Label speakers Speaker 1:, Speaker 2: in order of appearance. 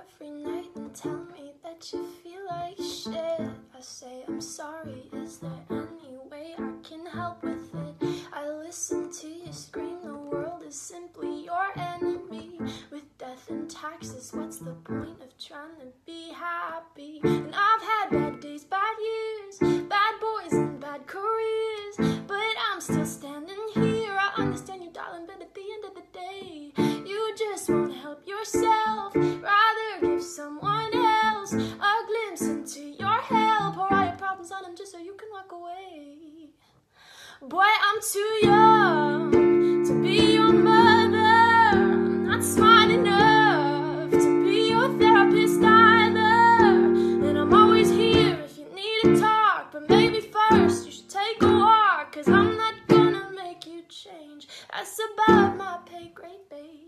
Speaker 1: every night and tell me that you feel like shit. I say I'm sorry, is there any way I can help with it? I listen to you scream, the world is simply your enemy. With death and taxes, what's the point of trying to be happy? And I've had bad days, bad years, bad boys and bad careers, but I'm still standing here. I understand you, darling, but at the end of the day, you just won't help yourself. problems on him just so you can walk away. Boy, I'm too young to be your mother. I'm not smart enough to be your therapist either. And I'm always here if you need to talk. But maybe first you should take a walk. Cause I'm not gonna make you change. That's above my pay grade, babe.